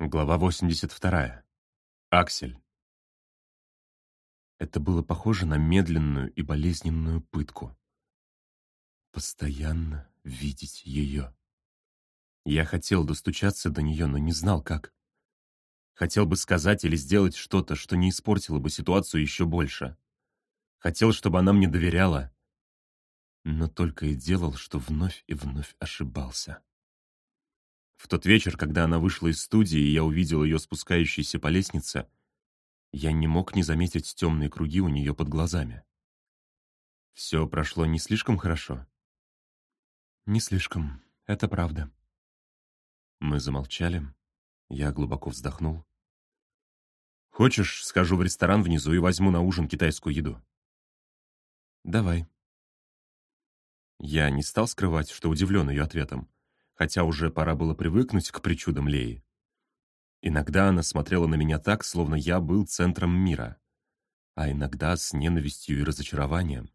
Глава 82. Аксель. Это было похоже на медленную и болезненную пытку. Постоянно видеть ее. Я хотел достучаться до нее, но не знал, как. Хотел бы сказать или сделать что-то, что не испортило бы ситуацию еще больше. Хотел, чтобы она мне доверяла, но только и делал, что вновь и вновь ошибался. В тот вечер, когда она вышла из студии, и я увидел ее спускающейся по лестнице, я не мог не заметить темные круги у нее под глазами. Все прошло не слишком хорошо? Не слишком, это правда. Мы замолчали. Я глубоко вздохнул. «Хочешь, схожу в ресторан внизу и возьму на ужин китайскую еду?» «Давай». Я не стал скрывать, что удивлен ее ответом хотя уже пора было привыкнуть к причудам Леи. Иногда она смотрела на меня так, словно я был центром мира, а иногда с ненавистью и разочарованием.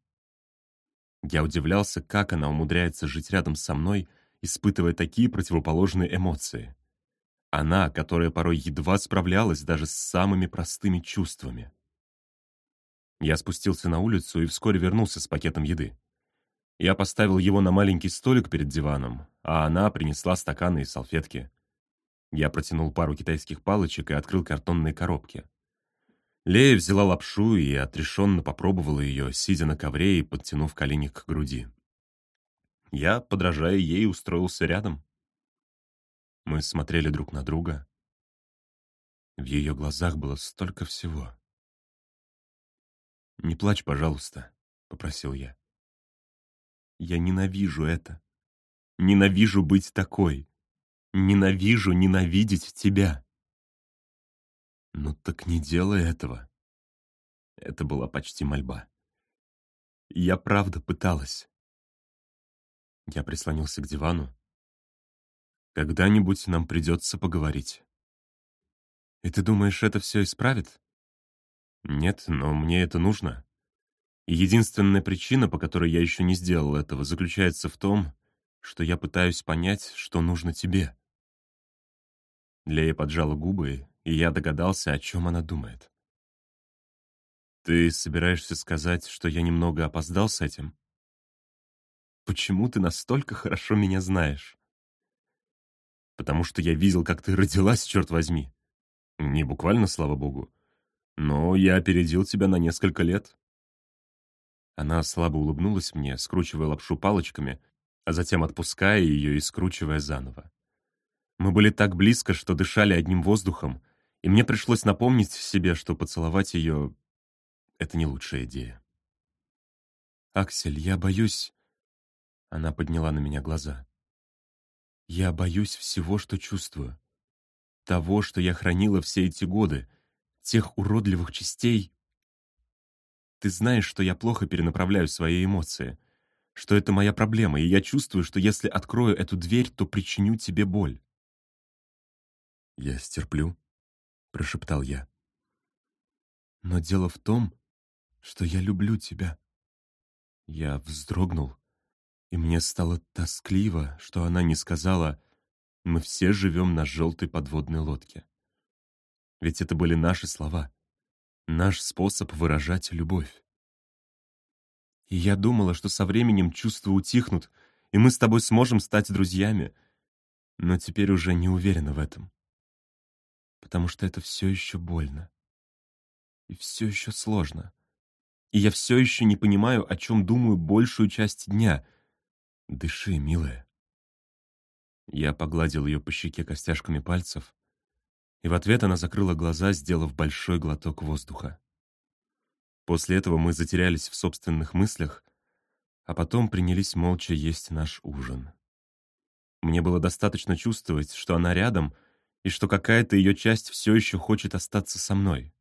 Я удивлялся, как она умудряется жить рядом со мной, испытывая такие противоположные эмоции. Она, которая порой едва справлялась даже с самыми простыми чувствами. Я спустился на улицу и вскоре вернулся с пакетом еды. Я поставил его на маленький столик перед диваном, а она принесла стаканы и салфетки. Я протянул пару китайских палочек и открыл картонные коробки. Лея взяла лапшу и отрешенно попробовала ее, сидя на ковре и подтянув колени к груди. Я, подражая ей, устроился рядом. Мы смотрели друг на друга. В ее глазах было столько всего. «Не плачь, пожалуйста», — попросил я. Я ненавижу это. Ненавижу быть такой. Ненавижу ненавидеть тебя. Ну так не делай этого. Это была почти мольба. Я правда пыталась. Я прислонился к дивану. Когда-нибудь нам придется поговорить. И ты думаешь, это все исправит? Нет, но мне это нужно. И единственная причина, по которой я еще не сделал этого, заключается в том, что я пытаюсь понять, что нужно тебе. Лея поджала губы, и я догадался, о чем она думает. Ты собираешься сказать, что я немного опоздал с этим? Почему ты настолько хорошо меня знаешь? Потому что я видел, как ты родилась, черт возьми. Не буквально, слава богу. Но я опередил тебя на несколько лет. Она слабо улыбнулась мне, скручивая лапшу палочками, а затем отпуская ее и скручивая заново. Мы были так близко, что дышали одним воздухом, и мне пришлось напомнить себе, что поцеловать ее — это не лучшая идея. «Аксель, я боюсь...» Она подняла на меня глаза. «Я боюсь всего, что чувствую. Того, что я хранила все эти годы, тех уродливых частей, ты знаешь, что я плохо перенаправляю свои эмоции, что это моя проблема, и я чувствую, что если открою эту дверь, то причиню тебе боль. «Я стерплю», — прошептал я. «Но дело в том, что я люблю тебя». Я вздрогнул, и мне стало тоскливо, что она не сказала «Мы все живем на желтой подводной лодке». Ведь это были наши слова наш способ выражать любовь. И я думала, что со временем чувства утихнут, и мы с тобой сможем стать друзьями, но теперь уже не уверена в этом. Потому что это все еще больно. И все еще сложно. И я все еще не понимаю, о чем думаю большую часть дня. Дыши, милая. Я погладил ее по щеке костяшками пальцев, и в ответ она закрыла глаза, сделав большой глоток воздуха. После этого мы затерялись в собственных мыслях, а потом принялись молча есть наш ужин. Мне было достаточно чувствовать, что она рядом и что какая-то ее часть все еще хочет остаться со мной.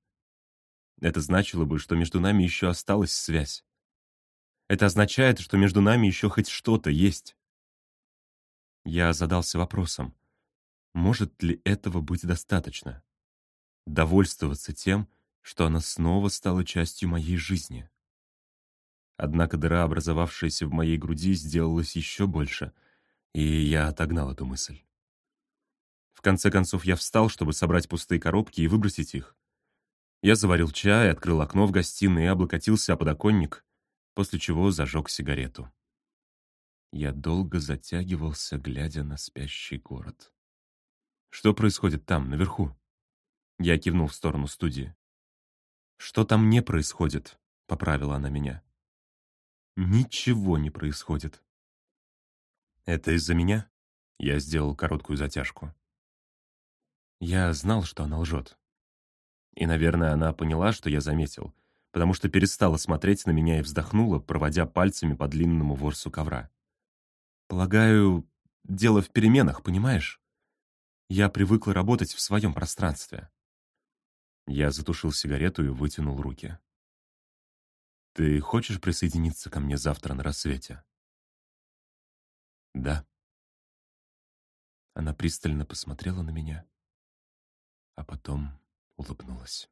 Это значило бы, что между нами еще осталась связь. Это означает, что между нами еще хоть что-то есть. Я задался вопросом, может ли этого быть достаточно? Довольствоваться тем, что она снова стала частью моей жизни. Однако дыра, образовавшаяся в моей груди, сделалась еще больше, и я отогнал эту мысль. В конце концов я встал, чтобы собрать пустые коробки и выбросить их. Я заварил чай, открыл окно в гостиной и облокотился о подоконник, после чего зажег сигарету. Я долго затягивался, глядя на спящий город. «Что происходит там, наверху?» Я кивнул в сторону студии. «Что там не происходит?» — поправила она меня. «Ничего не происходит». «Это из-за меня?» Я сделал короткую затяжку. Я знал, что она лжет. И, наверное, она поняла, что я заметил, потому что перестала смотреть на меня и вздохнула, проводя пальцами по длинному ворсу ковра. «Полагаю, дело в переменах, понимаешь? Я привыкла работать в своем пространстве». Я затушил сигарету и вытянул руки. «Ты хочешь присоединиться ко мне завтра на рассвете?» «Да». Она пристально посмотрела на меня, а потом улыбнулась.